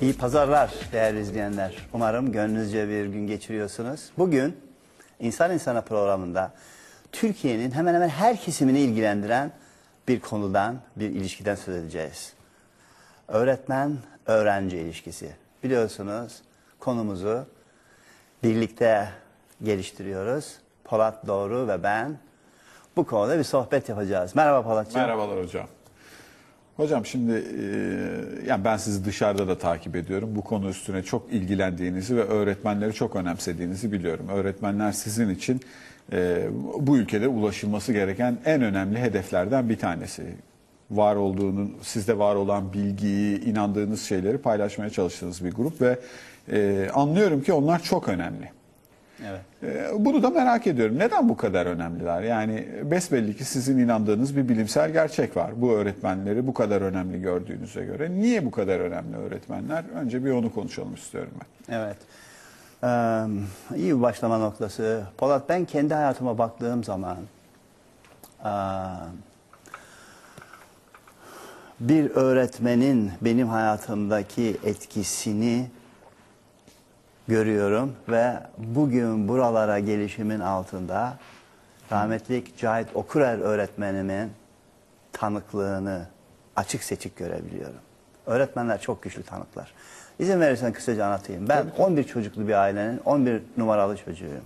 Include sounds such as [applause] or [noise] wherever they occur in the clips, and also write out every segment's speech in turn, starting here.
İyi pazarlar değerli izleyenler. Umarım gönlünüzce bir gün geçiriyorsunuz. Bugün İnsan İnsana programında Türkiye'nin hemen hemen her kesimini ilgilendiren bir konudan, bir ilişkiden söz edeceğiz. Öğretmen-öğrenci ilişkisi. Biliyorsunuz konumuzu birlikte geliştiriyoruz. Polat Doğru ve ben bu konuda bir sohbet yapacağız. Merhaba Polatcığım. Merhabalar hocam. Hocam şimdi e, yani ben sizi dışarıda da takip ediyorum. Bu konu üstüne çok ilgilendiğinizi ve öğretmenleri çok önemsediğinizi biliyorum. Öğretmenler sizin için e, bu ülkede ulaşılması gereken en önemli hedeflerden bir tanesi. Var olduğunu, sizde var olan bilgiyi, inandığınız şeyleri paylaşmaya çalıştığınız bir grup ve e, anlıyorum ki onlar çok önemli. Evet. Ee, Bunu da merak ediyorum. Neden bu kadar önemliler? Yani besbelli ki sizin inandığınız bir bilimsel gerçek var. Bu öğretmenleri bu kadar önemli gördüğünüze göre. Niye bu kadar önemli öğretmenler? Önce bir onu konuşalım istiyorum ben. Evet. Ee, iyi bir başlama noktası. Polat ben kendi hayatıma baktığım zaman eee, bir öğretmenin benim hayatımdaki etkisini görüyorum ve bugün buralara gelişimin altında rahmetlik Cahit Okurer öğretmenimin tanıklığını açık seçik görebiliyorum. Öğretmenler çok güçlü tanıklar. İzin verirsen kısaca anlatayım. Ben 11 çocuklu bir ailenin 11 numaralı çocuğuyum.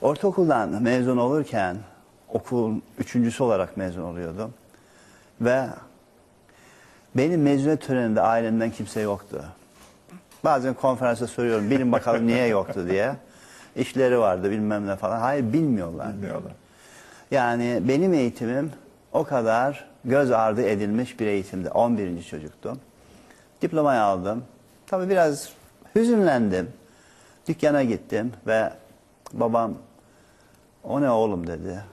Ortaokuldan mezun olurken okul üçüncüsü olarak mezun oluyordum. Ve benim mezuniyet töreninde ailemden kimse yoktu. Bazen konferansta soruyorum bilin bakalım niye yoktu diye. İşleri vardı bilmem ne falan. Hayır bilmiyorlar. Bilmiyorlar. Yani benim eğitimim o kadar göz ardı edilmiş bir eğitimdi. 11. çocuktum. Diplomayı aldım. Tabii biraz hüzünlendim. Dükkana gittim ve babam o ne oğlum dedi.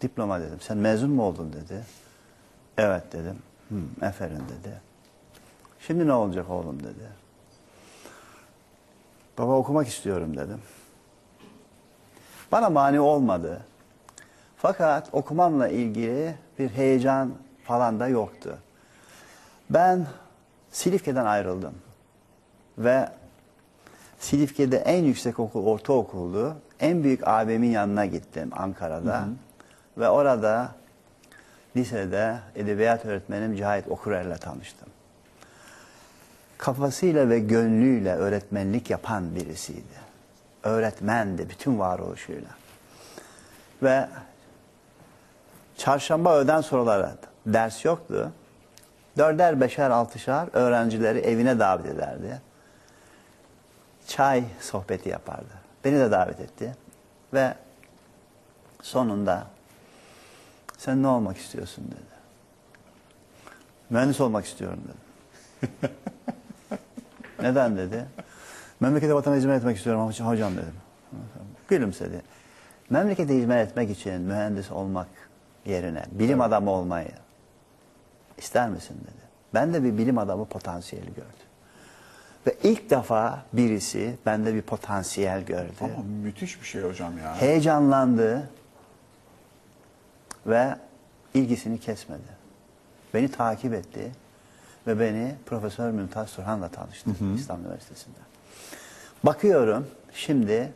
Diploma dedim. Sen mezun mu oldun dedi. Evet dedim. Hı, aferin dedi. Şimdi ne olacak oğlum dedi. Baba okumak istiyorum dedim. Bana mani olmadı. Fakat okumamla ilgili bir heyecan falan da yoktu. Ben Silifke'den ayrıldım. Ve Silifke'de en yüksek okul ortaokuldu. En büyük abimin yanına gittim Ankara'da. Ve orada lisede edebiyat öğretmenim Cahit Okurer'le tanıştım. Kafasıyla ve gönlüyle öğretmenlik yapan birisiydi. Öğretmendi bütün varoluşuyla. Ve çarşamba öğleden sonraları ders yoktu. Dörder, beşer, altışar öğrencileri evine davet ederdi. Çay sohbeti yapardı. Beni de davet etti. Ve sonunda sen ne olmak istiyorsun dedi. Mühendis olmak istiyorum dedim. [laughs] Neden dedi. Memlekete vatana hizmet etmek istiyorum hocam, dedim. Gülümsedi. Memlekete hizmet etmek için mühendis olmak yerine bilim adamı olmayı ister misin dedi. Ben de bir bilim adamı potansiyeli gördüm. Ve ilk defa birisi bende bir potansiyel gördü. Ama müthiş bir şey hocam ya. Heyecanlandı ve ilgisini kesmedi. Beni takip etti ve beni Profesör Mümtaz Turhan'la tanıştı İstanbul Üniversitesi'nde. Bakıyorum şimdi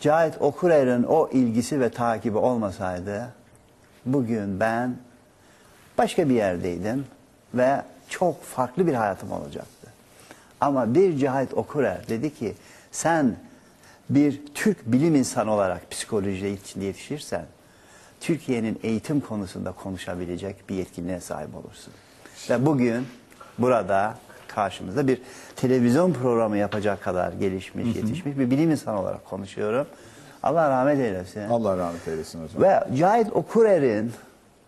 Cahit Okurer'in o ilgisi ve takibi olmasaydı bugün ben başka bir yerdeydim ve çok farklı bir hayatım olacaktı. Ama bir Cahit Okurer dedi ki sen bir Türk bilim insanı olarak psikolojiye içinde yetişirsen Türkiye'nin eğitim konusunda konuşabilecek bir yetkinliğe sahip olursun. Ve bugün burada karşımızda bir televizyon programı yapacak kadar gelişmiş, yetişmiş bir bilim insanı olarak konuşuyorum. Allah rahmet eylesin. Allah rahmet eylesin hocam. Ve Cahit Okurer'in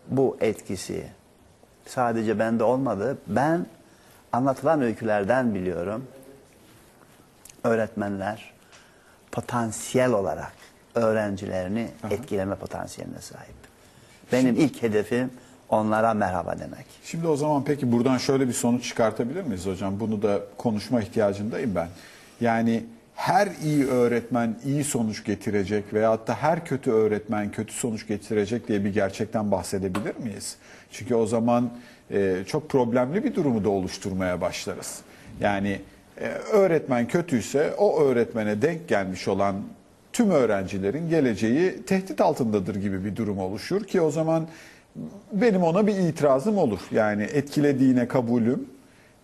bu etkisi sadece bende olmadı. Ben anlatılan öykülerden biliyorum. Öğretmenler potansiyel olarak öğrencilerini etkileme potansiyeline sahip. Benim ilk hedefim onlara merhaba demek. Şimdi o zaman peki buradan şöyle bir sonuç çıkartabilir miyiz hocam? Bunu da konuşma ihtiyacındayım ben. Yani her iyi öğretmen iyi sonuç getirecek veyahut da her kötü öğretmen kötü sonuç getirecek diye bir gerçekten bahsedebilir miyiz? Çünkü o zaman e, çok problemli bir durumu da oluşturmaya başlarız. Yani e, öğretmen kötüyse o öğretmene denk gelmiş olan tüm öğrencilerin geleceği tehdit altındadır gibi bir durum oluşur ki o zaman benim ona bir itirazım olur. Yani etkilediğine kabulüm,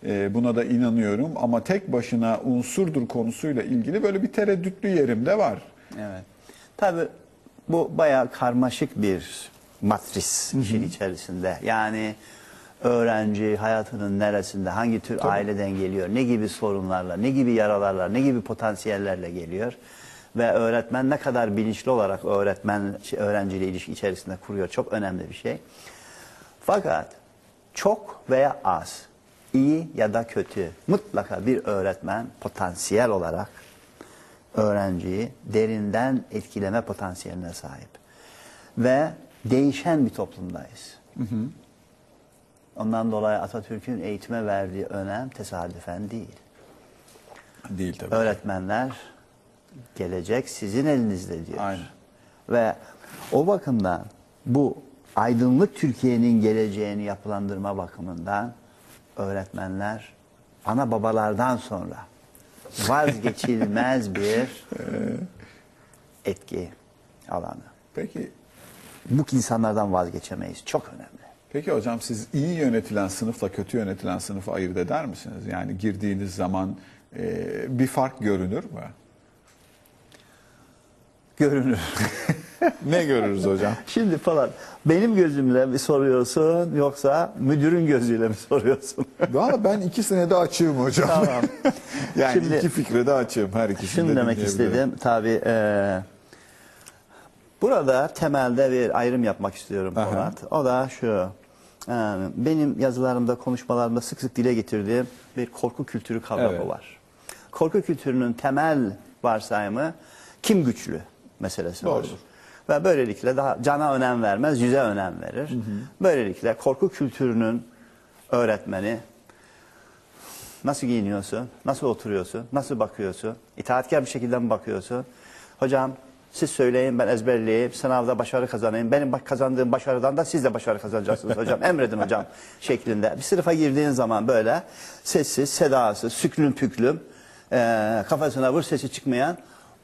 e, buna da inanıyorum ama tek başına unsurdur konusuyla ilgili böyle bir tereddütlü yerim de var. Evet. Tabii bu bayağı karmaşık bir matris işin içerisinde. Yani öğrenci hayatının neresinde, hangi tür aileden geliyor, ne gibi sorunlarla, ne gibi yaralarla, ne gibi potansiyellerle geliyor ve öğretmen ne kadar bilinçli olarak öğretmen öğrenciyle ilişki içerisinde kuruyor çok önemli bir şey. Fakat çok veya az, iyi ya da kötü mutlaka bir öğretmen potansiyel olarak öğrenciyi derinden etkileme potansiyeline sahip. Ve değişen bir toplumdayız. Ondan dolayı Atatürk'ün eğitime verdiği önem tesadüfen değil. Değil tabii. Öğretmenler gelecek sizin elinizde diyor. Aynen. Ve o bakımdan bu aydınlık Türkiye'nin geleceğini yapılandırma bakımından öğretmenler ana babalardan sonra vazgeçilmez [laughs] bir etki alanı. Peki Bu insanlardan vazgeçemeyiz. Çok önemli. Peki hocam siz iyi yönetilen sınıfla kötü yönetilen sınıfı ayırt eder misiniz? Yani girdiğiniz zaman e, bir fark görünür mü? Görünür. [laughs] Ne görürüz hocam? Şimdi falan benim gözümle mi soruyorsun yoksa müdürün gözüyle mi soruyorsun? [laughs] Valla ben ikisine de açığım hocam. Tamam. [laughs] yani Şimdi- iki fikre de açığım her ikisini Şunu de demek istedim tabii e, burada temelde bir ayrım yapmak istiyorum. Polat. O da şu e, benim yazılarımda konuşmalarımda sık sık dile getirdiğim bir korku kültürü kavramı Evet. var. Korku kültürünün temel varsayımı kim güçlü meselesi Doğrudur. olur. Ve böylelikle daha cana önem vermez, yüze önem verir. Böylelikle korku kültürünün öğretmeni Nasıl giyiniyorsun? Nasıl oturuyorsun? Nasıl bakıyorsun? İtaatkar bir şekilde mi bakıyorsun? Hocam siz söyleyin ben ezberleyeyim. Sınavda başarı kazanayım. Benim kazandığım başarıdan da siz de başarı kazanacaksınız hocam. [laughs] Emredin hocam şeklinde. Bir sınıfa girdiğin zaman böyle sessiz, sedasız, süklüm püklüm eee, kafasına vur sesi çıkmayan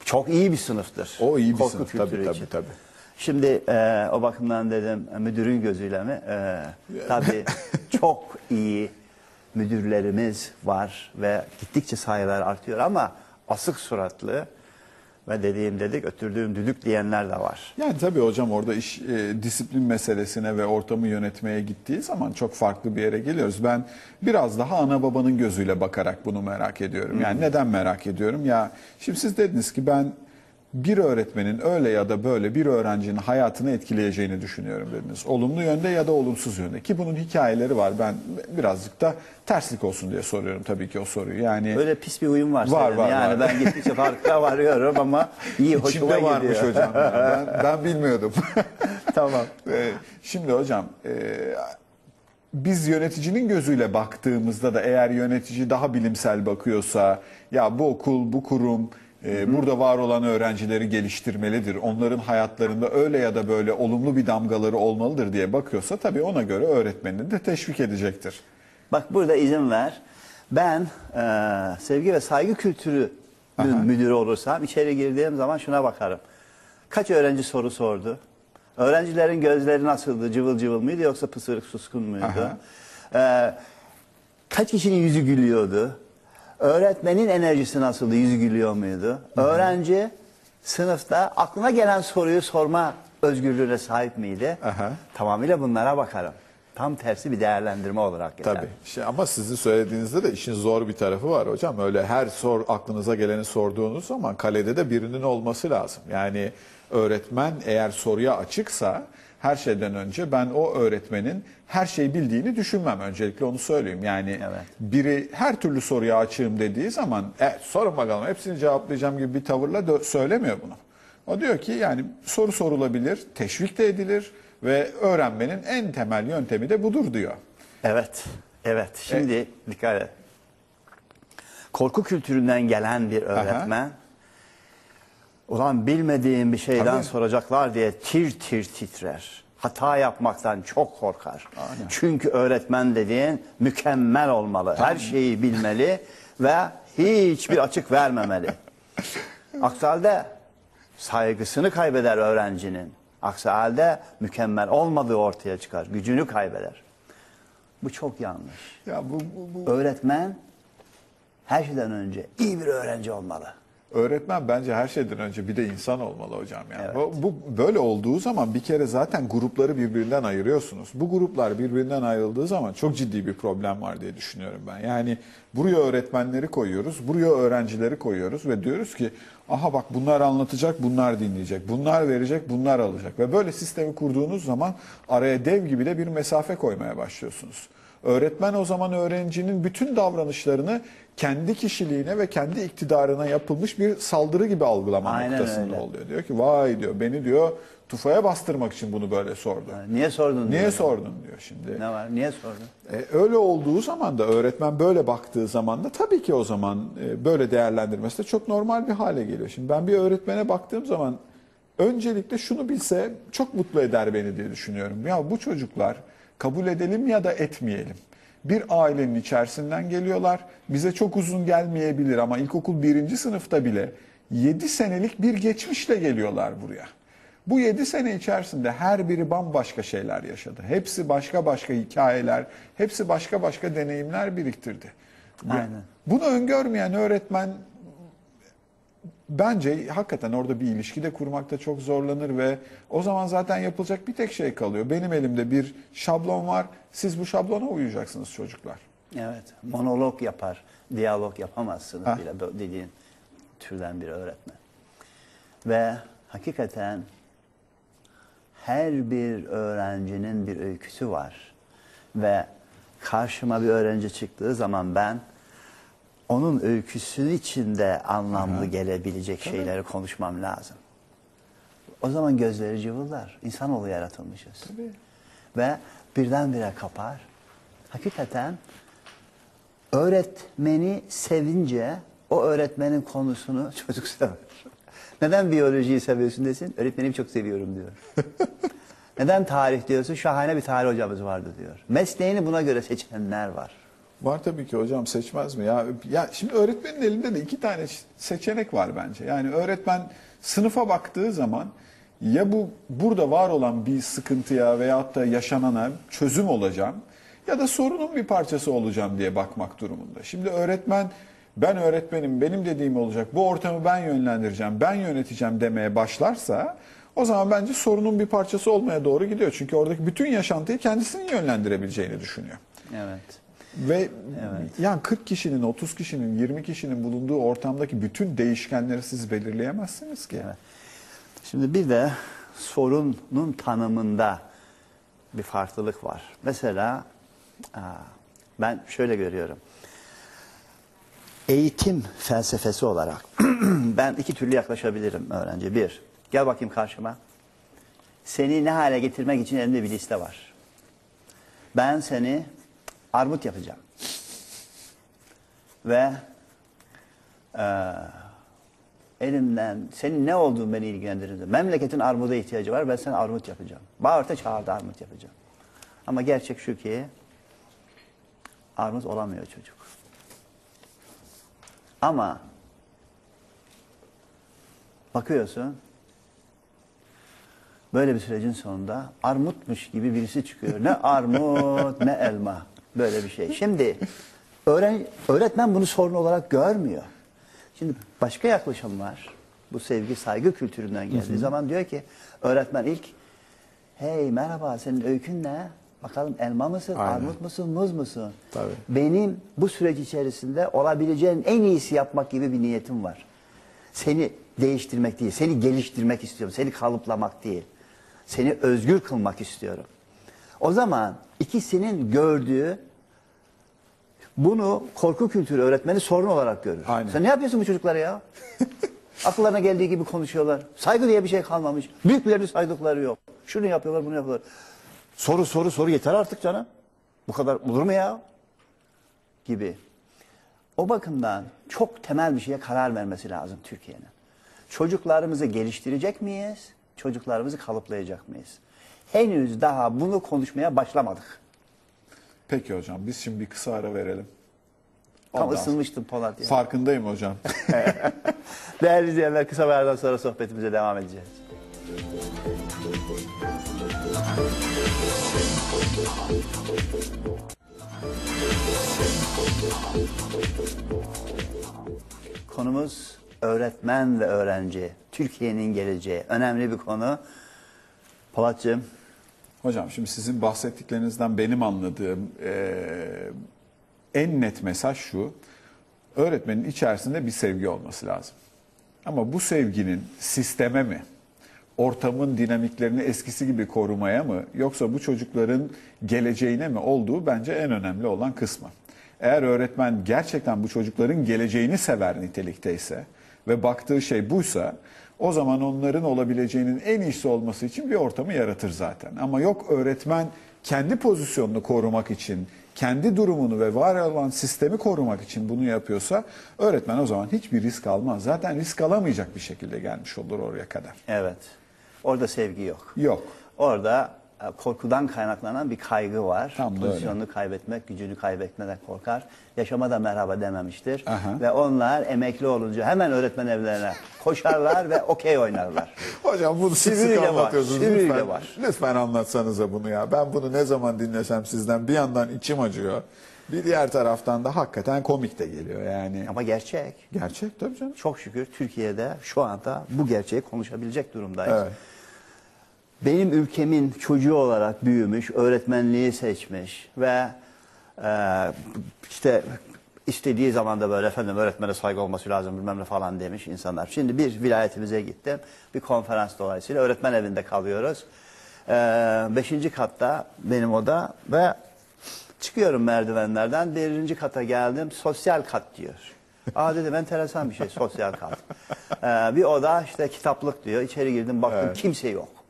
çok iyi bir sınıftır. O iyi bir Korku sınıf tabii tabii için. tabii. Şimdi eee, o bakımdan dedim e, müdürün gözüyle mi? Eee tabii [laughs] çok iyi müdürlerimiz var ve gittikçe sayılar artıyor ama asık suratlı ve dediğim dedik öttürdüğüm düdük diyenler de var. Yani tabii hocam orada iş e, disiplin meselesine ve ortamı yönetmeye gittiği zaman çok farklı bir yere geliyoruz. Ben biraz daha ana babanın gözüyle bakarak bunu merak ediyorum. Yani neden merak ediyorum? Ya şimdi siz dediniz ki ben bir öğretmenin öyle ya da böyle bir öğrencinin hayatını etkileyeceğini düşünüyorum dediniz. Olumlu yönde ya da olumsuz yönde. Ki bunun hikayeleri var. Ben birazcık da terslik olsun diye soruyorum tabii ki o soruyu. Yani Böyle pis bir uyum var. Var, senin. var, yani var. ben gittikçe farkına [laughs] varıyorum ama iyi hoşuma içimde gidiyor. varmış hocam. ya. Ben, ben bilmiyordum. [laughs] tamam. Ee, Şimdi hocam e, biz yöneticinin gözüyle baktığımızda da eğer yönetici daha bilimsel bakıyorsa ya bu okul, bu kurum e, burada var olan öğrencileri geliştirmelidir. Onların hayatlarında öyle ya da böyle olumlu bir damgaları olmalıdır diye bakıyorsa tabii ona göre öğretmenini de teşvik edecektir. Bak burada izin ver. Ben eee, sevgi ve saygı kültürü müdürü olursam içeri girdiğim zaman şuna bakarım. Kaç öğrenci soru sordu? Öğrencilerin gözleri nasıldı? Cıvıl cıvıl mıydı yoksa pısırık suskun muydu? Aha. Eee, kaç kişinin yüzü gülüyordu? Öğretmenin enerjisi nasıldı? Yüzü gülüyor muydu? Öğrenci sınıfta aklına gelen soruyu sorma özgürlüğüne sahip miydi? Aha. Tamamıyla bunlara bakarım. Tam tersi bir değerlendirme olarak. geçer. Tabii. Şey, ama sizin söylediğinizde de işin zor bir tarafı var hocam. Öyle her sor aklınıza geleni sorduğunuz zaman kalede de birinin olması lazım. Yani öğretmen eğer soruya açıksa her şeyden önce ben o öğretmenin her şeyi bildiğini düşünmem. Öncelikle onu söyleyeyim. Yani Evet. biri her türlü soruya açığım dediği zaman e, sorun bakalım hepsini cevaplayacağım gibi bir tavırla söylemiyor bunu. O diyor ki yani soru sorulabilir, teşvik de edilir ve öğrenmenin en temel yöntemi de budur diyor. Evet, evet. Şimdi dikkat et. Korku kültüründen gelen bir öğretmen, ulan bilmediğim bir şeyden Tabii. soracaklar diye tir tir titrer. hata yapmaktan çok korkar. Çünkü öğretmen dediğin mükemmel olmalı. Her şeyi bilmeli ve hiçbir açık vermemeli. [laughs] Aksi halde saygısını kaybeder öğrencinin. Aksi halde mükemmel olmadığı ortaya çıkar. Gücünü kaybeder. Bu çok yanlış. Ya bu, bu, bu Öğretmen her şeyden önce iyi bir öğrenci olmalı. Öğretmen bence her şeyden önce bir de insan olmalı hocam yani. Evet. Bu, bu böyle olduğu zaman bir kere zaten grupları birbirinden ayırıyorsunuz. Bu gruplar birbirinden ayrıldığı zaman çok ciddi bir problem var diye düşünüyorum ben. Yani buraya öğretmenleri koyuyoruz, buraya öğrencileri koyuyoruz ve diyoruz ki aha bak bunlar anlatacak, bunlar dinleyecek, bunlar verecek, bunlar alacak ve böyle sistemi kurduğunuz zaman araya dev gibi de bir mesafe koymaya başlıyorsunuz. Öğretmen o zaman öğrencinin bütün davranışlarını kendi kişiliğine ve kendi iktidarına yapılmış bir saldırı gibi algılama Aynen noktasında öyle. oluyor. Diyor ki vay diyor beni diyor tufaya bastırmak için bunu böyle sordu. Niye sordun? Niye diyor. sordun diyor şimdi. Ne var? Niye sordun? E, öyle olduğu zaman da öğretmen böyle baktığı zaman da tabii ki o zaman e, böyle değerlendirmesi de çok normal bir hale geliyor. Şimdi ben bir öğretmene baktığım zaman öncelikle şunu bilse çok mutlu eder beni diye düşünüyorum. Ya bu çocuklar kabul edelim ya da etmeyelim. Bir ailenin içerisinden geliyorlar. Bize çok uzun gelmeyebilir ama ilkokul birinci sınıfta bile 7 senelik bir geçmişle geliyorlar buraya. Bu 7 sene içerisinde her biri bambaşka şeyler yaşadı. Hepsi başka başka hikayeler, hepsi başka başka deneyimler biriktirdi. Aynen. Bunu öngörmeyen öğretmen bence hakikaten orada bir ilişki de kurmakta çok zorlanır ve o zaman zaten yapılacak bir tek şey kalıyor. Benim elimde bir şablon var. Siz bu şablona uyacaksınız çocuklar. Evet. Monolog yapar. Diyalog yapamazsınız Ha. bile dediğin türden bir öğretmen. Ve hakikaten her bir öğrencinin bir öyküsü var. Ve karşıma bir öğrenci çıktığı zaman ben onun öyküsü içinde anlamlı gelebilecek şeyleri konuşmam lazım. O zaman gözleri cıvıllar. İnsanoğlu yaratılmışız. Tabii. Ve birdenbire kapar. Hakikaten öğretmeni sevince o öğretmenin konusunu [laughs] çocuk sever. Neden biyolojiyi seviyorsun desin? Öğretmenimi çok seviyorum diyor. [laughs] Neden tarih diyorsun? Şahane bir tarih hocamız vardı diyor. Mesleğini buna göre seçenler var. Var tabii ki hocam seçmez mi? Ya, ya şimdi öğretmenin elinde de iki tane seçenek var bence. Yani öğretmen sınıfa baktığı zaman ya bu burada var olan bir sıkıntıya veyahut da yaşanana çözüm olacağım ya da sorunun bir parçası olacağım diye bakmak durumunda. Şimdi öğretmen ben öğretmenim benim dediğim olacak bu ortamı ben yönlendireceğim ben yöneteceğim demeye başlarsa o zaman bence sorunun bir parçası olmaya doğru gidiyor. Çünkü oradaki bütün yaşantıyı kendisinin yönlendirebileceğini düşünüyor. Evet. Ve yani 40 kişinin, 30 kişinin, 20 kişinin bulunduğu ortamdaki bütün değişkenleri siz belirleyemezsiniz ki. Evet. Şimdi bir de sorunun tanımında bir farklılık var. Mesela aa, ben şöyle görüyorum. Eğitim felsefesi olarak [clears throat] ben iki türlü yaklaşabilirim öğrenci. Bir, gel bakayım karşıma. Seni ne hale getirmek için elimde bir liste var. Ben seni armut yapacağım. Ve eee elimden senin ne olduğun beni ilgilendirir. Memleketin armuda ihtiyacı var ben sana armut yapacağım. Bağırta çağırda armut yapacağım. Ama gerçek şu ki armut olamıyor çocuk. Ama bakıyorsun böyle bir sürecin sonunda armutmuş gibi birisi çıkıyor. Ne armut ne elma böyle bir şey. Şimdi öğren, öğretmen bunu sorun olarak görmüyor. Şimdi başka yaklaşım var. Bu sevgi saygı kültüründen geldiği zaman diyor ki öğretmen ilk hey merhaba senin öykün ne? Bakalım elma mısın, Aynen. armut musun, muz musun? Tabii. Benim bu süreç içerisinde olabileceğin en iyisi yapmak gibi bir niyetim var. Seni değiştirmek değil, seni geliştirmek istiyorum. Seni kalıplamak değil. Seni özgür kılmak istiyorum. O zaman ikisinin gördüğü bunu korku kültürü öğretmeni sorun olarak görür. Aynen. Sen ne yapıyorsun bu çocuklara ya? [laughs] Akıllarına geldiği gibi konuşuyorlar. Saygı diye bir şey kalmamış. Büyüklerini saydıkları yok. Şunu yapıyorlar, bunu yapıyorlar. Soru soru soru yeter artık canım. Bu kadar olur mu ya? Gibi. O bakımdan çok temel bir şeye karar vermesi lazım Türkiye'nin. Çocuklarımızı geliştirecek miyiz? Çocuklarımızı kalıplayacak mıyız? Henüz daha bunu konuşmaya başlamadık. Peki hocam biz şimdi bir kısa ara verelim. Tam Ondan- ısınmıştım Polat ya. Farkındayım hocam. [laughs] Değerli izleyenler kısa bir aradan sonra sohbetimize devam edeceğiz. Konumuz öğretmen ve öğrenci. Türkiye'nin geleceği. Önemli bir konu. Polatcığım, Hocam şimdi sizin bahsettiklerinizden benim anladığım eee, en net mesaj şu. Öğretmenin içerisinde bir sevgi olması lazım. Ama bu sevginin sisteme mi, ortamın dinamiklerini eskisi gibi korumaya mı yoksa bu çocukların geleceğine mi olduğu bence en önemli olan kısmı. Eğer öğretmen gerçekten bu çocukların geleceğini sever nitelikteyse ve baktığı şey buysa o zaman onların olabileceğinin en iyisi olması için bir ortamı yaratır zaten. Ama yok öğretmen kendi pozisyonunu korumak için, kendi durumunu ve var olan sistemi korumak için bunu yapıyorsa öğretmen o zaman hiçbir risk almaz. Zaten risk alamayacak bir şekilde gelmiş olur oraya kadar. evet. Orada sevgi yok. Yok. Orada korkudan kaynaklanan bir kaygı var. Tam öyle. Pozisyonunu kaybetmek, gücünü kaybetmeden korkar. Yaşama da merhaba dememiştir. Aha. Ve onlar emekli olunca hemen öğretmen evlerine koşarlar ve okey oynarlar. [laughs] Hocam bunu sık sık var, anlatıyorsunuz. sivriyle Lütfen, var. lütfen anlatsanıza bunu ya. Ben bunu ne zaman dinlesem sizden bir yandan içim acıyor. Bir diğer taraftan da hakikaten komik de geliyor yani. Ama gerçek. Gerçek tabii canım. Çok şükür Türkiye'de şu anda bu gerçeği konuşabilecek durumdayız. Evet. Benim ülkemin çocuğu olarak büyümüş, öğretmenliği seçmiş ve e, işte istediği zaman da böyle efendim öğretmene saygı olması lazım bilmem ne falan demiş insanlar. Şimdi bir vilayetimize gittim. Bir konferans dolayısıyla öğretmen evinde kalıyoruz. E, beşinci katta benim oda ve çıkıyorum merdivenlerden. Birinci kata geldim. Sosyal kat diyor. Aa dedim enteresan bir şey sosyal kat. E, bir oda işte kitaplık diyor. İçeri girdim baktım Evet. kimse yok.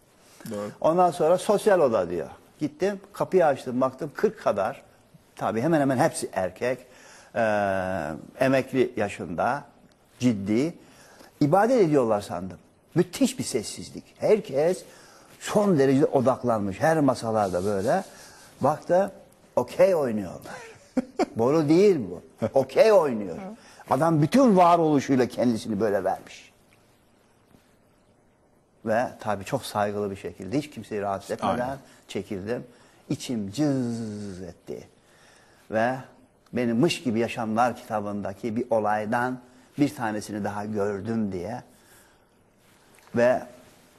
Doğru. Ondan sonra sosyal oda diyor. Gittim kapıyı açtım baktım 40 kadar. Tabii hemen hemen hepsi erkek. Ee, emekli yaşında. Ciddi. ibadet ediyorlar sandım. Müthiş bir sessizlik. Herkes son derece odaklanmış. Her masalarda böyle. Baktı okey oynuyorlar. [laughs] Boru değil bu. Okey oynuyor. Adam bütün varoluşuyla kendisini böyle vermiş. Ve tabii çok saygılı bir şekilde hiç kimseyi rahatsız etmeden Aynen. çekildim. İçim cız etti. Ve benim Mış Gibi Yaşamlar kitabındaki bir olaydan bir tanesini daha gördüm diye. Ve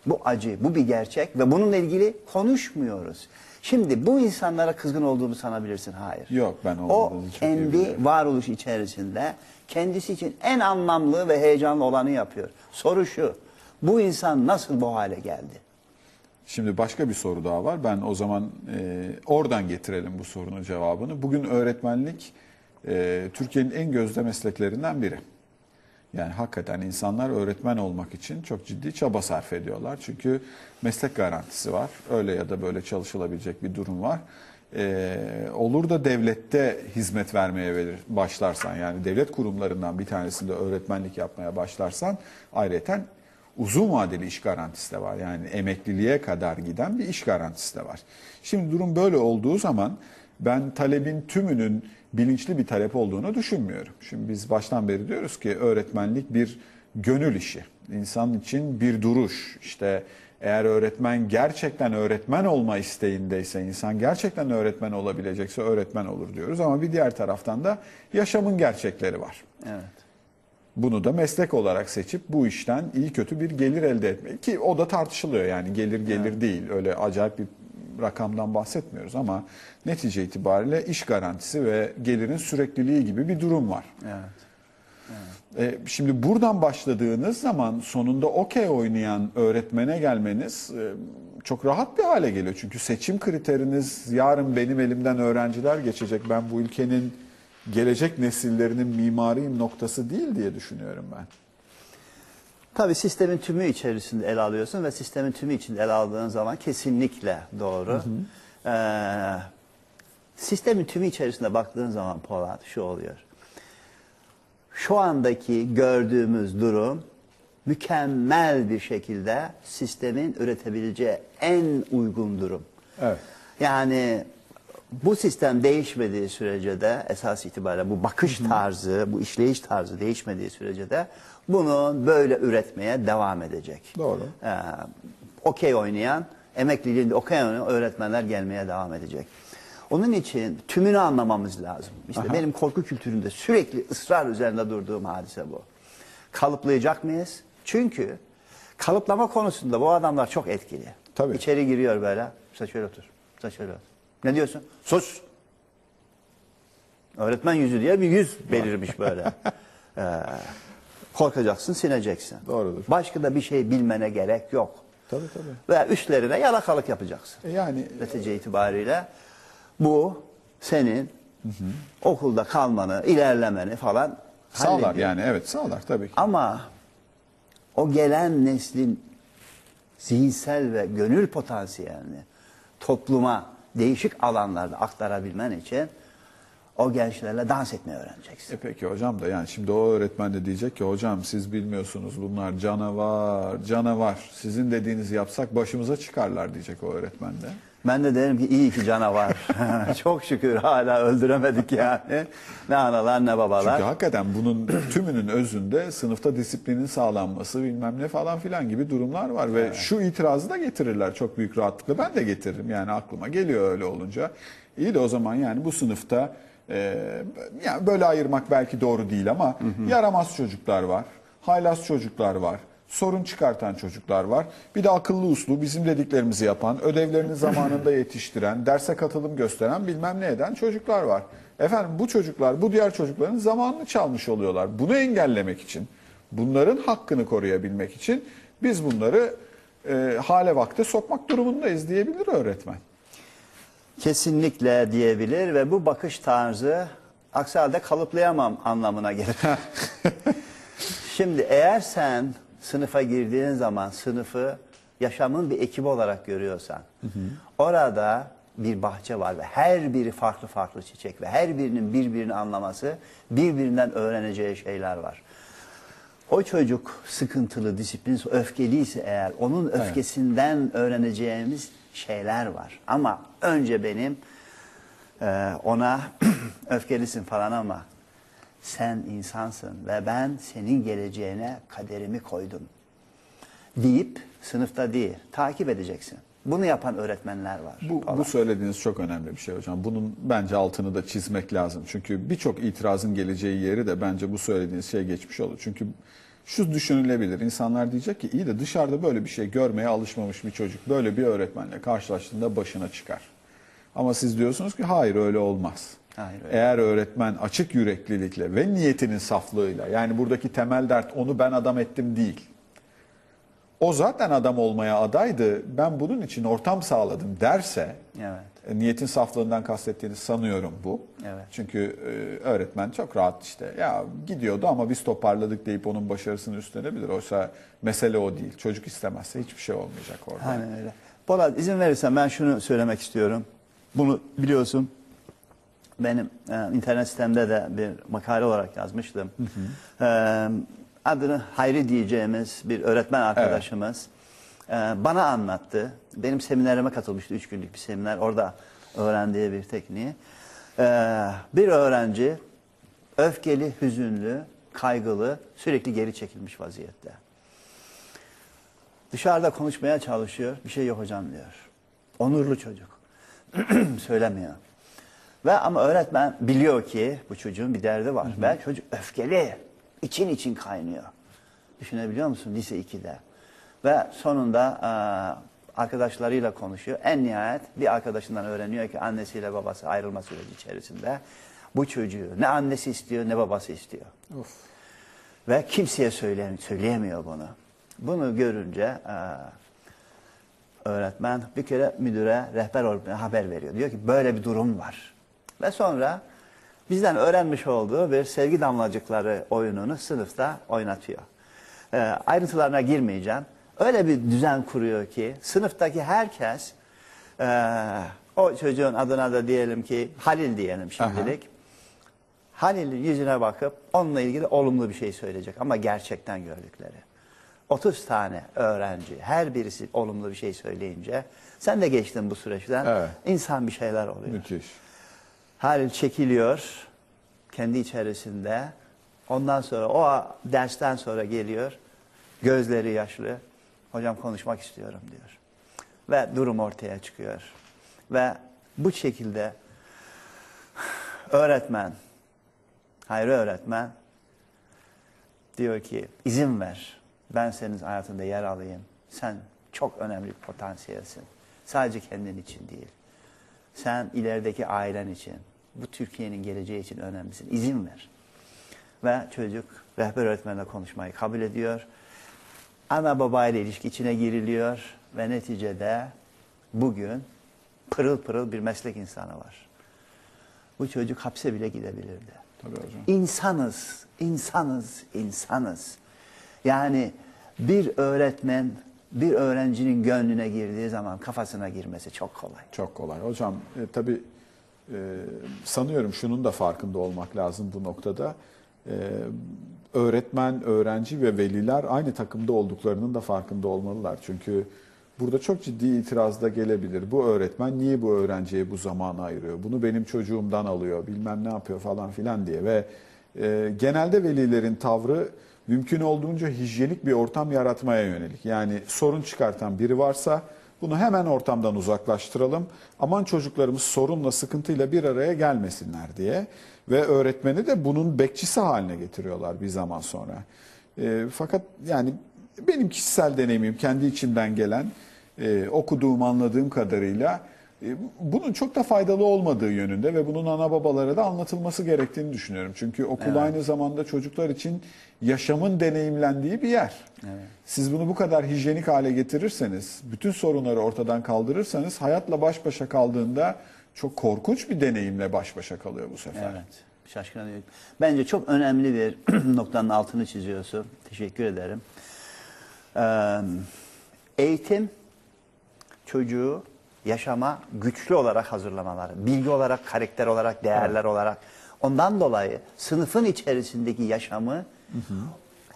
bu acı, bu bir gerçek ve bununla ilgili konuşmuyoruz. Şimdi bu insanlara kızgın olduğumu sanabilirsin. Hayır. Yok, ben O kendi varoluş içerisinde kendisi için en anlamlı ve heyecanlı olanı yapıyor. Soru şu, bu insan nasıl bu hale geldi? Şimdi başka bir soru daha var. Ben o zaman e, oradan getirelim bu sorunun cevabını. Bugün öğretmenlik e, Türkiye'nin en gözde mesleklerinden biri. Yani hakikaten insanlar öğretmen olmak için çok ciddi çaba sarf ediyorlar. Çünkü meslek garantisi var. Öyle ya da böyle çalışılabilecek bir durum var. E, olur da devlette hizmet vermeye verir, başlarsan yani devlet kurumlarından bir tanesinde öğretmenlik yapmaya başlarsan ayrıyeten uzun vadeli iş garantisi de var. Yani emekliliğe kadar giden bir iş garantisi de var. Şimdi durum böyle olduğu zaman ben talebin tümünün bilinçli bir talep olduğunu düşünmüyorum. Şimdi biz baştan beri diyoruz ki öğretmenlik bir gönül işi. İnsan için bir duruş. İşte eğer öğretmen gerçekten öğretmen olma isteğindeyse, insan gerçekten öğretmen olabilecekse öğretmen olur diyoruz. Ama bir diğer taraftan da yaşamın gerçekleri var. Evet. Bunu da meslek olarak seçip bu işten iyi kötü bir gelir elde etmek ki o da tartışılıyor yani gelir gelir değil öyle acayip bir rakamdan bahsetmiyoruz ama netice itibariyle iş garantisi ve gelirin sürekliliği gibi bir durum var. Evet. E, şimdi buradan başladığınız zaman sonunda okey oynayan öğretmene gelmeniz e, çok rahat bir hale geliyor. Çünkü seçim kriteriniz yarın benim elimden öğrenciler geçecek. Ben bu ülkenin gelecek nesillerinin mimariyim noktası değil diye düşünüyorum ben. Tabii sistemin tümü içerisinde ele alıyorsun ve sistemin tümü içinde ele aldığın zaman kesinlikle doğru. Ee, sistemin tümü içerisinde baktığın zaman Polat şu oluyor. Şu andaki gördüğümüz durum mükemmel bir şekilde sistemin üretebileceği en uygun durum. Evet. Yani bu sistem değişmediği sürece de esas itibariyle bu bakış tarzı, bu işleyiş tarzı değişmediği sürece de bunu böyle üretmeye devam edecek. Doğru. Ee, okey oynayan, emekliliğinde okey oynayan öğretmenler gelmeye devam edecek. Onun için tümünü anlamamız lazım. İşte Aha. benim korku kültüründe sürekli ısrar üzerinde durduğum hadise bu. Kalıplayacak mıyız? Çünkü kalıplama konusunda bu adamlar çok etkili. Tabii. İçeri giriyor böyle. Sen şöyle otur. Sen şöyle otur. Ne diyorsun? Sus. Öğretmen yüzü diye bir yüz belirmiş böyle. [laughs] Ee, korkacaksın, sineceksin. Doğrudur. Başka da bir şey bilmene gerek yok. Tabii tabii. Ve üstlerine yalakalık yapacaksın. E Yani Netice itibariyle bu senin okulda kalmanı, ilerlemeni falan sağlar hallediyor. yani evet sağlar tabii ki. Ama o gelen neslin zihinsel ve gönül potansiyelini topluma değişik alanlarda aktarabilmen için o gençlerle dans etmeyi öğreneceksin. E peki hocam da yani şimdi o öğretmen de diyecek ki hocam siz bilmiyorsunuz bunlar canavar, canavar. Sizin dediğinizi yapsak başımıza çıkarlar diyecek o öğretmen de. Ben de derim ki iyi ki canavar. [laughs] Çok şükür hala öldüremedik yani. Ne analar ne babalar. Çünkü hakikaten bunun tümünün özünde sınıfta disiplinin sağlanması bilmem ne falan filan gibi durumlar var. Ve şu itirazı da getirirler çok büyük rahatlıkla. Ben de getiririm yani aklıma geliyor öyle olunca. İyi de o zaman yani bu sınıfta e, yani böyle ayırmak belki doğru değil ama yaramaz çocuklar var, haylaz çocuklar var. Sorun çıkartan çocuklar var. Bir de akıllı uslu bizim dediklerimizi yapan, ödevlerini zamanında [clears throat] yetiştiren, derse katılım gösteren bilmem ne eden çocuklar var. Efendim bu çocuklar bu diğer çocukların zamanını çalmış oluyorlar. Bunu engellemek için, bunların hakkını koruyabilmek için biz bunları e, hale vakte sokmak durumundayız diyebilir öğretmen. Kesinlikle diyebilir ve bu bakış tarzı aksi halde kalıplayamam anlamına gelir. [laughs] Şimdi eğer sen sınıfa girdiğin zaman sınıfı yaşamın bir ekibi olarak görüyorsan orada bir bahçe var ve her biri farklı farklı çiçek ve her birinin birbirini anlaması birbirinden öğreneceği şeyler var. O çocuk sıkıntılı, disiplinsiz, öfkeliyse eğer onun öfkesinden öğreneceğimiz şeyler var. Ama önce benim e, ona [clears throat] öfkelisin falan ama sen insansın ve ben senin geleceğine kaderimi koydum deyip sınıfta değil takip edeceksin. Bunu yapan öğretmenler var. Bu, falan. bu söylediğiniz çok önemli bir şey hocam. Bunun bence altını da çizmek lazım. Çünkü birçok itirazın geleceği yeri de bence bu söylediğiniz şey geçmiş olur. Çünkü şu düşünülebilir. İnsanlar diyecek ki iyi de dışarıda böyle bir şey görmeye alışmamış bir çocuk böyle bir öğretmenle karşılaştığında başına çıkar. Ama siz diyorsunuz ki hayır öyle olmaz. Öyle. Eğer öğretmen açık yüreklilikle ve niyetinin saflığıyla yani buradaki temel dert onu ben adam ettim değil. O zaten adam olmaya adaydı. Ben bunun için ortam sağladım derse Evet. e, niyetin saflığından kastettiğini sanıyorum bu. Evet. Çünkü e, öğretmen çok rahat işte ya gidiyordu ama biz toparladık deyip onun başarısını üstlenebilir. Oysa mesele o değil. Çocuk istemezse hiçbir şey olmayacak orada. Aynen öyle. Polat izin verirsen ben şunu söylemek istiyorum. Bunu biliyorsun benim e, internet sitemde de bir makale olarak yazmıştım. E, adını Hayri diyeceğimiz bir öğretmen arkadaşımız e, bana anlattı. Benim seminerime katılmıştı. Üç günlük bir seminer. Orada öğrendiği bir tekniği. E, bir öğrenci öfkeli, hüzünlü, kaygılı, sürekli geri çekilmiş vaziyette. Dışarıda konuşmaya çalışıyor. Bir şey yok hocam diyor. Onurlu çocuk. [clears throat] Söylemiyor. Ve ama öğretmen biliyor ki bu çocuğun bir derdi var. Ve çocuk öfkeli. için için kaynıyor. Düşünebiliyor musun? Lise 2'de. Ve sonunda e, arkadaşlarıyla konuşuyor. En nihayet bir arkadaşından öğreniyor ki annesiyle babası ayrılma süreci içerisinde bu çocuğu ne annesi istiyor ne babası istiyor. Of. Ve kimseye söyleyemiyor, söyleyemiyor bunu. Bunu görünce e, öğretmen bir kere müdüre, rehber haber veriyor. Diyor ki böyle bir durum var. Ve sonra bizden öğrenmiş olduğu bir sevgi damlacıkları oyununu sınıfta oynatıyor. E, ayrıntılarına girmeyeceğim. Öyle bir düzen kuruyor ki sınıftaki herkes e, o çocuğun adına da diyelim ki Halil diyelim şimdilik. Halil'in yüzüne bakıp onunla ilgili olumlu bir şey söyleyecek ama gerçekten gördükleri. 30 tane öğrenci her birisi olumlu bir şey söyleyince sen de geçtin bu süreçten. Evet. İnsan bir şeyler oluyor. Müthiş. Halil çekiliyor kendi içerisinde. Ondan sonra o dersten sonra geliyor. Gözleri yaşlı. Hocam konuşmak istiyorum diyor. Ve durum ortaya çıkıyor. Ve bu şekilde öğretmen, Hayri öğretmen diyor ki izin ver. Ben senin hayatında yer alayım. Sen çok önemli bir potansiyelsin. Sadece kendin için değil. Sen ilerideki ailen için, bu Türkiye'nin geleceği için önemlisin. İzin ver. Ve çocuk rehber öğretmenle konuşmayı kabul ediyor. Ana babayla ilişki içine giriliyor ve neticede bugün pırıl pırıl bir meslek insanı var. Bu çocuk hapse bile gidebilirdi. Tabii hocam. İnsanız, insanız, insanız. Yani bir öğretmen bir öğrencinin gönlüne girdiği zaman kafasına girmesi çok kolay. Çok kolay. Hocam e, tabii sanıyorum şunun da farkında olmak lazım bu noktada. E, öğretmen, öğrenci ve veliler aynı takımda olduklarının da farkında olmalılar. Çünkü burada çok ciddi itiraz da gelebilir. Bu öğretmen niye bu öğrenciye bu zamanı ayırıyor? Bunu benim çocuğumdan alıyor, bilmem ne yapıyor falan filan diye. Ve e, genelde velilerin tavrı mümkün olduğunca hijyenik bir ortam yaratmaya yönelik. Yani sorun çıkartan biri varsa bunu hemen ortamdan uzaklaştıralım. Aman çocuklarımız sorunla, sıkıntıyla bir araya gelmesinler diye. Ve öğretmeni de bunun bekçisi haline getiriyorlar bir zaman sonra. E, fakat yani benim kişisel deneyimim, kendi içimden gelen, e, okuduğum, anladığım kadarıyla bunun çok da faydalı olmadığı yönünde ve bunun ana babalara da anlatılması gerektiğini düşünüyorum. Çünkü okul aynı zamanda çocuklar için yaşamın deneyimlendiği bir yer. Siz bunu bu kadar hijyenik hale getirirseniz, bütün sorunları ortadan kaldırırsanız hayatla baş başa kaldığında çok korkunç bir deneyimle baş başa kalıyor bu sefer. Evet. Şaşkın ediyorum. Bence çok önemli bir [clears throat] noktanın altını çiziyorsun. Teşekkür ederim. Ee, eğitim çocuğu yaşama güçlü olarak hazırlamaları, bilgi olarak, karakter olarak, değerler olarak. Ondan dolayı sınıfın içerisindeki yaşamı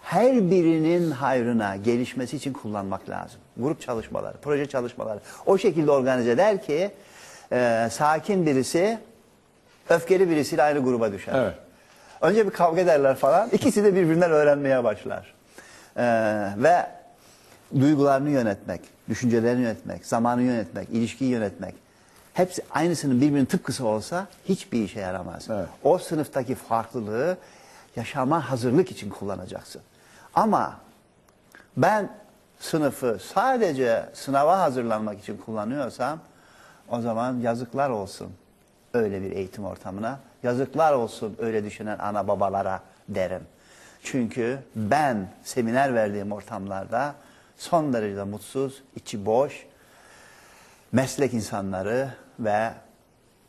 her birinin hayrına, gelişmesi için kullanmak lazım. Grup çalışmaları, proje çalışmaları. O şekilde organize eder ki e, sakin birisi öfkeli birisiyle aynı gruba düşer. Evet. Önce bir kavga ederler falan. İkisi de birbirinden öğrenmeye başlar. Ee, ve duygularını yönetmek, düşüncelerini yönetmek, zamanı yönetmek, ilişkiyi yönetmek. Hepsi aynısının birbirinin tıpkısı olsa hiçbir işe yaramaz. Evet. O sınıftaki farklılığı yaşama hazırlık için kullanacaksın. Ama ben sınıfı sadece sınava hazırlanmak için kullanıyorsam o zaman yazıklar olsun öyle bir eğitim ortamına. Yazıklar olsun öyle düşünen ana babalara derim. Çünkü ben seminer verdiğim ortamlarda son derece mutsuz, içi boş, meslek insanları ve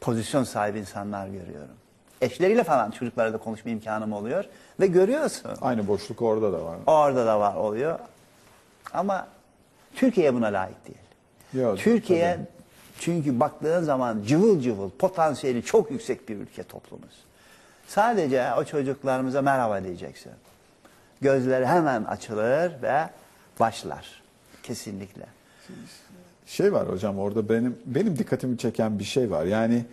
pozisyon sahibi insanlar görüyorum. Eşleriyle falan çocuklarla da konuşma imkanım oluyor ve görüyorsun. Aynı boşluk orada da var. Orada da var oluyor. Ama Türkiye buna layık değil. Yok, Türkiye tabii. çünkü baktığın zaman cıvıl cıvıl potansiyeli çok yüksek bir ülke toplumuz. Sadece o çocuklarımıza merhaba diyeceksin. Gözleri hemen açılır ve başlar. Kesinlikle. Şey var hocam orada benim benim dikkatimi çeken bir şey var. Yani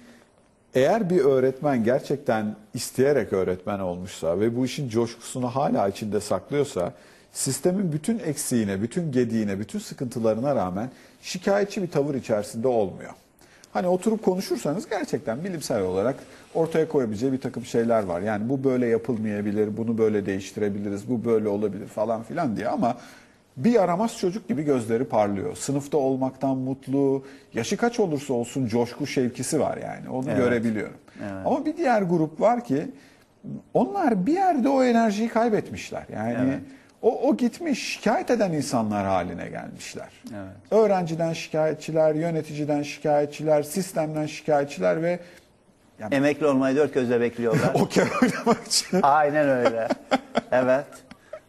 eğer bir öğretmen gerçekten isteyerek öğretmen olmuşsa ve bu işin coşkusunu hala içinde saklıyorsa sistemin bütün eksiğine, bütün gediğine, bütün sıkıntılarına rağmen şikayetçi bir tavır içerisinde olmuyor. Hani oturup konuşursanız gerçekten bilimsel olarak ortaya koyabileceği bir takım şeyler var. Yani bu böyle yapılmayabilir, bunu böyle değiştirebiliriz, bu böyle olabilir falan filan diye ama bir yaramaz çocuk gibi gözleri parlıyor. Sınıfta olmaktan mutlu, yaşı kaç olursa olsun coşku şevkisi var yani. Onu Evet. görebiliyorum. Ama bir diğer grup var ki onlar bir yerde o enerjiyi kaybetmişler. Yani Evet. o, o gitmiş şikayet eden insanlar haline gelmişler. Evet. Öğrenciden şikayetçiler, yöneticiden şikayetçiler, sistemden şikayetçiler ve yani Emekli olmayı dört gözle bekliyorlar. [laughs] okey oynamak için. Aynen öyle. Evet.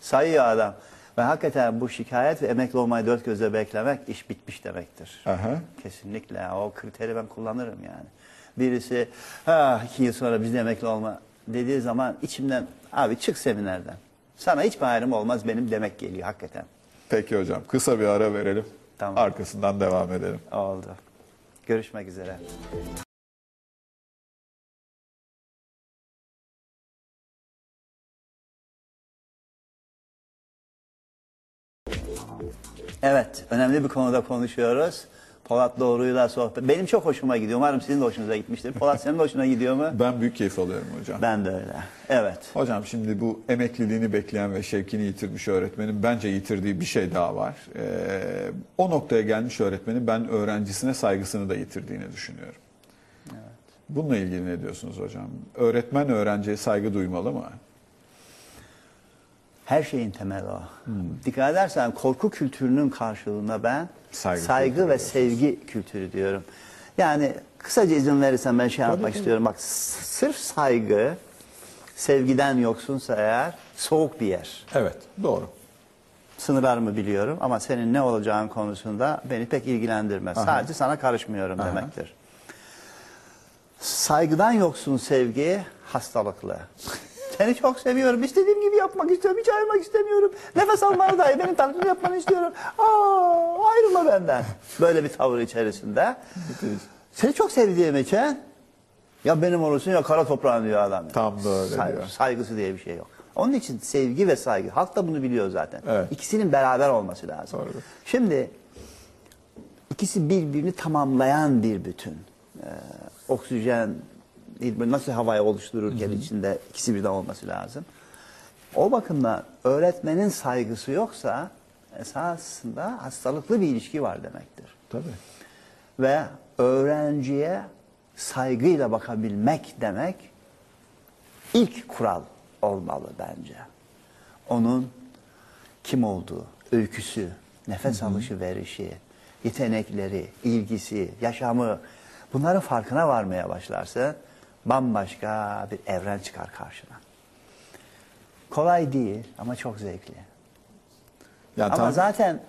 Sayıyor adam. Ve hakikaten bu şikayet ve emekli olmayı dört gözle beklemek iş bitmiş demektir. Aha. Kesinlikle. O kriteri ben kullanırım yani. Birisi ha iki yıl sonra biz de emekli olma dediği zaman içimden abi çık seminerden. Sana hiçbir ayrım olmaz benim demek geliyor hakikaten. Peki hocam kısa bir ara verelim. Tamam. Arkasından devam edelim. Oldu. Görüşmek üzere. Evet, önemli bir konuda konuşuyoruz. Polat Doğru'yla sohbet. Benim çok hoşuma gidiyor. Umarım sizin de hoşunuza gitmiştir. Polat senin de hoşuna gidiyor mu? Ben büyük keyif alıyorum hocam. Ben de öyle. Evet. Hocam şimdi bu emekliliğini bekleyen ve şevkini yitirmiş öğretmenin bence yitirdiği bir şey daha var. Ee, o noktaya gelmiş öğretmenin ben öğrencisine saygısını da yitirdiğini düşünüyorum. Bununla ilgili ne diyorsunuz hocam? Öğretmen öğrenciye saygı duymalı mı? Her şeyin temeli o. Dikkat edersen korku kültürünün karşılığında ben Saygı saygı, ve sevgi kültürü diyorum. Yani kısaca izin verirsen ben şey yapmak istiyorum. Bak sırf saygı, sevgiden yoksunsa eğer soğuk bir yer. Evet, doğru. Sınırlarımı biliyorum ama senin ne olacağın konusunda beni pek ilgilendirmez. Aha. Sadece sana karışmıyorum Aha. demektir. Saygıdan yoksun sevgi hastalıklı. Seni çok seviyorum. İstediğim gibi yapmak istiyorum. Hiç ayrılmak istemiyorum. Nefes almanı dahi benim taklidimi yapmanı istiyorum. Aa, ayrılma benden. Böyle bir tavır içerisinde. Seni çok sevdiğim için ya benim olursun ya kara toprağın diyor adam. Tam da öyle Say- diyor. Saygısı diye bir şey yok. Onun için sevgi ve saygı. Halk da bunu biliyor zaten. Evet. İkisinin beraber olması lazım. Doğru. Şimdi ikisi birbirini tamamlayan bir bütün. Ee, oksijen nasıl havayı oluştururken içinde ikisi birden olması lazım. O bakımdan öğretmenin saygısı yoksa esasında hastalıklı bir ilişki var demektir. Tabii. Ve öğrenciye saygıyla bakabilmek demek ilk kural olmalı bence. Onun kim olduğu, öyküsü, nefes alışı verişi, yetenekleri, ilgisi, yaşamı bunların farkına varmaya başlarsa bambaşka bir evren çıkar karşına. Kolay değil ama çok zevkli. Yani Ama tam- zaten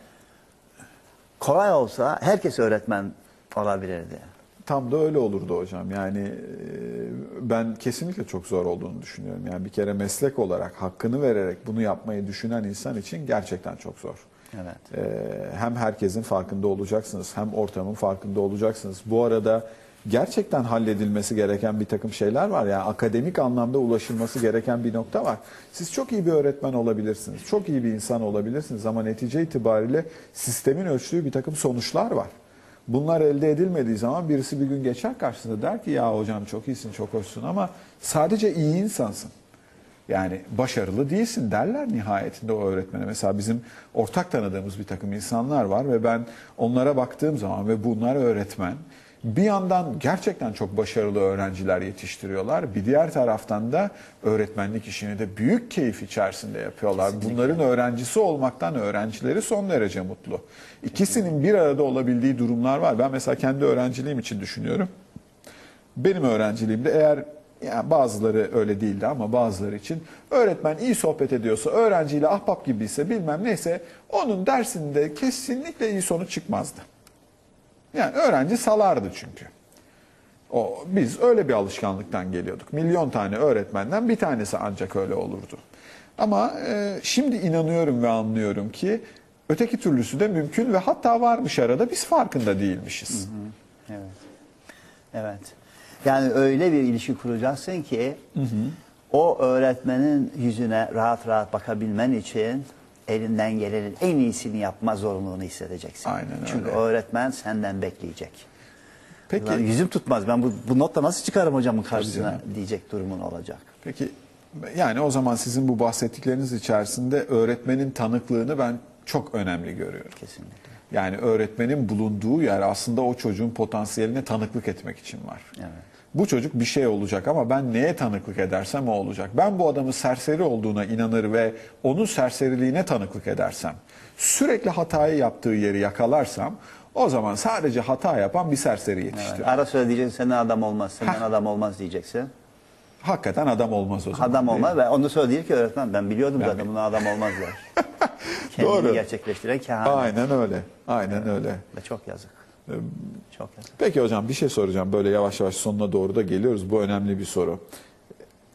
kolay olsa herkes öğretmen olabilirdi. Tam da öyle olurdu hocam. Yani e, ben kesinlikle çok zor olduğunu düşünüyorum. Yani bir kere meslek olarak hakkını vererek bunu yapmayı düşünen insan için gerçekten çok zor. Evet. E, Hem herkesin farkında olacaksınız, hem ortamın farkında olacaksınız. Bu arada gerçekten halledilmesi gereken bir takım şeyler var. Yani akademik anlamda ulaşılması gereken bir nokta var. Siz çok iyi bir öğretmen olabilirsiniz, çok iyi bir insan olabilirsiniz ama netice itibariyle sistemin ölçtüğü bir takım sonuçlar var. Bunlar elde edilmediği zaman birisi bir gün geçer karşısında der ki ya hocam çok iyisin, çok hoşsun ama sadece iyi insansın. Yani başarılı değilsin derler nihayetinde o öğretmene. Mesela bizim ortak tanıdığımız bir takım insanlar var ve ben onlara baktığım zaman ve bunlar öğretmen. Bir yandan gerçekten çok başarılı öğrenciler yetiştiriyorlar. Bir diğer taraftan da öğretmenlik işini de büyük keyif içerisinde yapıyorlar. Bunların öğrencisi olmaktan öğrencileri son derece mutlu. İkisinin bir arada olabildiği durumlar var. Ben mesela kendi öğrenciliğim için düşünüyorum. Benim öğrenciliğimde eğer yani bazıları öyle değildi ama bazıları için öğretmen iyi sohbet ediyorsa, öğrenciyle ahbap gibiyse bilmem neyse onun dersinde kesinlikle iyi sonuç çıkmazdı. Yani öğrenci salardı çünkü. O biz öyle bir alışkanlıktan geliyorduk. Milyon tane öğretmenden bir tanesi ancak öyle olurdu. Ama e, şimdi inanıyorum ve anlıyorum ki öteki türlüsü de mümkün ve hatta varmış arada biz farkında değilmişiz. Evet. Evet. Yani öyle bir ilişki kuracaksın ki o öğretmenin yüzüne rahat rahat bakabilmen için elinden gelenin en iyisini yapma zorunluluğunu hissedeceksin. Aynen Çünkü öyle. öğretmen senden bekleyecek. Peki Lan yüzüm tutmaz. Ben bu, bu notla nasıl çıkarım hocamın karşısına diyecek durumun olacak. Peki yani o zaman sizin bu bahsettikleriniz içerisinde öğretmenin tanıklığını ben çok önemli görüyorum. Kesinlikle. Yani öğretmenin bulunduğu yer aslında o çocuğun potansiyeline tanıklık etmek için var. Evet. Bu çocuk bir şey olacak ama ben neye tanıklık edersem o olacak. Ben bu adamın serseri olduğuna inanır ve onun serseriliğine tanıklık edersem, sürekli hatayı yaptığı yeri yakalarsam o zaman sadece hata yapan bir serseri yetiştirir. Evet. Ara sıra diyeceksin senden adam olmaz, senden adam olmaz diyeceksin. Hakikaten adam olmaz o zaman. Adam olmaz ve onu sonra diyor ki öğretmen ben biliyordum Yani- zaten buna adam olmaz der. [laughs] Kendini Doğru. gerçekleştiren kehanet. Aynen öyle. Aynen öyle. Ve çok yazık. Çok. Peki hocam bir şey soracağım. Böyle yavaş yavaş sonuna doğru da geliyoruz. Bu önemli bir soru.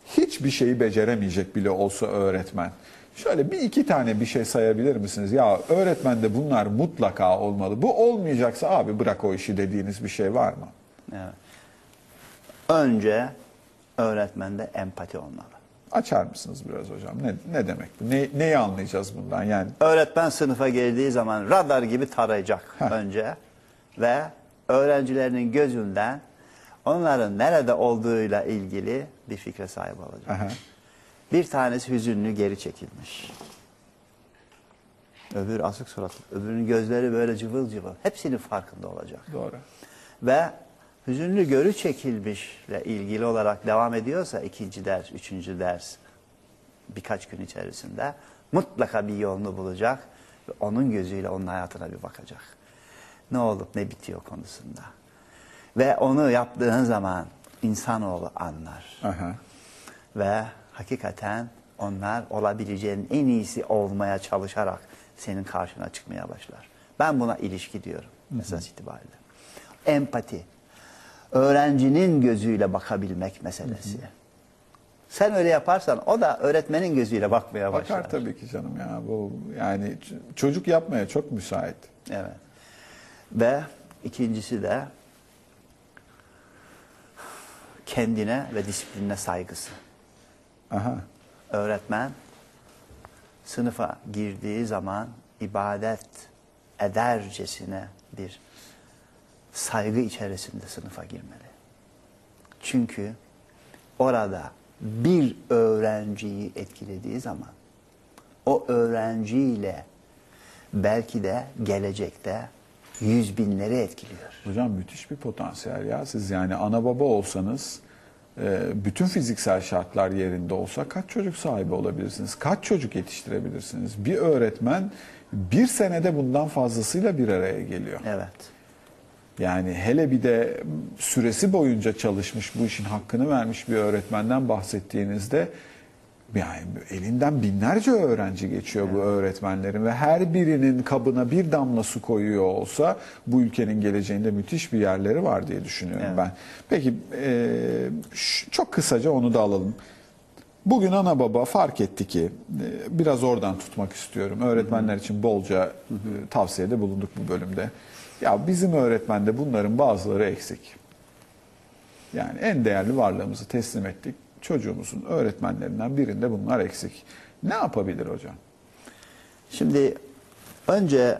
Hiçbir şeyi beceremeyecek bile olsa öğretmen Şöyle bir iki tane bir şey sayabilir misiniz? Ya öğretmende bunlar mutlaka olmalı. Bu olmayacaksa abi bırak o işi dediğiniz bir şey var mı? Evet. Önce öğretmende empati olmalı. Açar mısınız biraz hocam? Ne, ne demek bu? Ne, neyi anlayacağız bundan? Yani Öğretmen sınıfa girdiği zaman radar gibi tarayacak Heh. önce ve öğrencilerinin gözünden onların nerede olduğuyla ilgili bir fikre sahip olacak. aha, Bir tanesi hüzünlü geri çekilmiş. Öbür asık suratlı. Öbürünün gözleri böyle cıvıl cıvıl. Hepsinin farkında olacak. doğru. Ve hüzünlü görü çekilmişle ilgili olarak devam ediyorsa ikinci ders, üçüncü ders birkaç gün içerisinde mutlaka bir yolunu bulacak ve onun gözüyle onun hayatına bir bakacak. Ne olup ne bitiyor konusunda. Ve onu yaptığın zaman insanoğlu anlar. Aha. Ve hakikaten onlar olabileceğin en iyisi olmaya çalışarak senin karşına çıkmaya başlar. Ben buna ilişki diyorum esas itibariyle. Empati. Öğrencinin gözüyle bakabilmek meselesi. Sen öyle yaparsan o da öğretmenin gözüyle bakmaya başlar. Bakar tabii ki canım ya. Bu yani çocuk yapmaya çok müsait. Evet. Ve ikincisi de kendine ve disiplinine saygısı. Aha. öğretmen sınıfa girdiği zaman ibadet edercesine bir saygı içerisinde sınıfa girmeli. Çünkü orada bir öğrenciyi etkilediği zaman o öğrenciyle belki de gelecekte yüz binleri etkiliyor. Hocam müthiş bir potansiyel ya. Siz yani ana baba olsanız e, bütün fiziksel şartlar yerinde olsa kaç çocuk sahibi olabilirsiniz? Kaç çocuk yetiştirebilirsiniz? Bir öğretmen bir senede bundan fazlasıyla bir araya geliyor. Evet. Yani hele bir de süresi boyunca çalışmış, bu işin hakkını vermiş bir öğretmenden bahsettiğinizde yani elinden binlerce öğrenci geçiyor bu öğretmenlerin ve her birinin kabına bir damla su koyuyor olsa bu ülkenin geleceğinde müthiş bir yerleri var diye düşünüyorum Evet. ben. Peki e, çok kısaca onu da alalım. Bugün ana baba fark etti ki e, biraz oradan tutmak istiyorum. Öğretmenler için bolca e, tavsiyede bulunduk bu bölümde. Ya bizim öğretmende bunların bazıları eksik. Yani en değerli varlığımızı teslim ettik. Çocuğumuzun öğretmenlerinden birinde bunlar eksik. Ne yapabilir hocam? Şimdi önce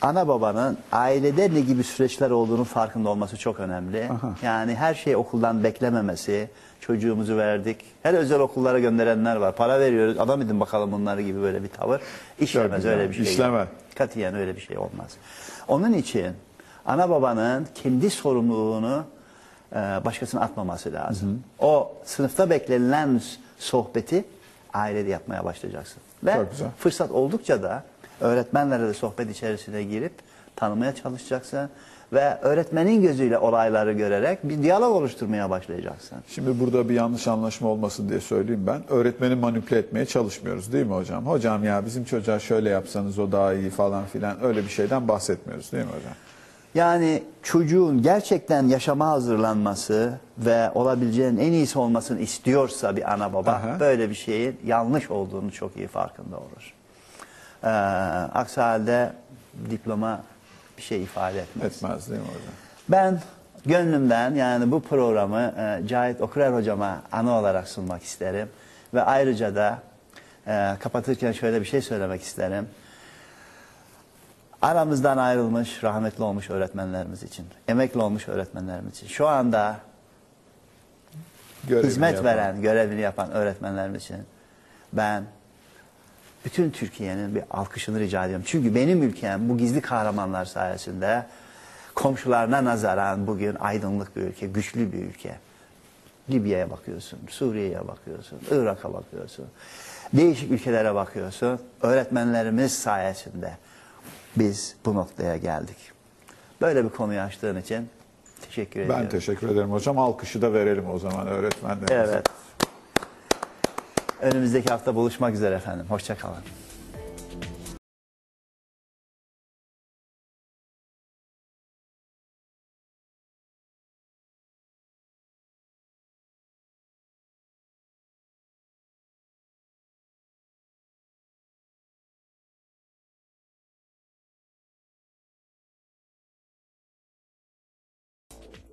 ana babanın ailede ne gibi süreçler olduğunu farkında olması çok önemli. Aha. Yani her şeyi okuldan beklememesi, çocuğumuzu verdik. Her özel okullara gönderenler var. Para veriyoruz, adam edin bakalım bunları gibi böyle bir tavır. İşlemez öyle bir şey. yok. işlemez. Katiyen öyle bir şey olmaz. Onun için ana babanın kendi sorumluluğunu e, başkasına atmaması lazım. O sınıfta beklenilen sohbeti ailede yapmaya başlayacaksın. Ve fırsat oldukça da öğretmenlerle de sohbet içerisine girip tanımaya çalışacaksın. Ve öğretmenin gözüyle olayları görerek bir diyalog oluşturmaya başlayacaksın. Şimdi burada bir yanlış anlaşma olmasın diye söyleyeyim ben. Öğretmeni manipüle etmeye çalışmıyoruz değil mi hocam? Hocam ya bizim çocuğa şöyle yapsanız o daha iyi falan filan öyle bir şeyden bahsetmiyoruz değil mi hocam? Yani çocuğun gerçekten yaşama hazırlanması ve olabileceğin en iyisi olmasını istiyorsa bir ana baba Aha. böyle bir şeyin yanlış olduğunu çok iyi farkında olur. Ee, aksi halde diploma bir şey ifade etmez. Etmez değil mi hocam? Ben gönlümden yani bu programı e, Cahit Okurer hocama anı olarak sunmak isterim. Ve ayrıca da e, kapatırken şöyle bir şey söylemek isterim. Aramızdan ayrılmış, rahmetli olmuş öğretmenlerimiz için, emekli olmuş öğretmenlerimiz için, şu anda Görevini hizmet yapan. veren, görevini yapan öğretmenlerimiz için ben bütün Türkiye'nin bir alkışını rica ediyorum. Çünkü benim ülkem bu gizli kahramanlar sayesinde komşularına nazaran bugün aydınlık bir ülke, güçlü bir ülke. Libya'ya bakıyorsun, Suriye'ye bakıyorsun, Irak'a bakıyorsun. Değişik ülkelere bakıyorsun. Öğretmenlerimiz sayesinde biz bu noktaya geldik. Böyle bir konuyu açtığın için teşekkür ediyorum. Ben teşekkür ederim hocam. Alkışı da verelim o zaman öğretmenlerimize. Evet. Önümüzdeki hafta buluşmak üzere efendim. Hoşçakalın.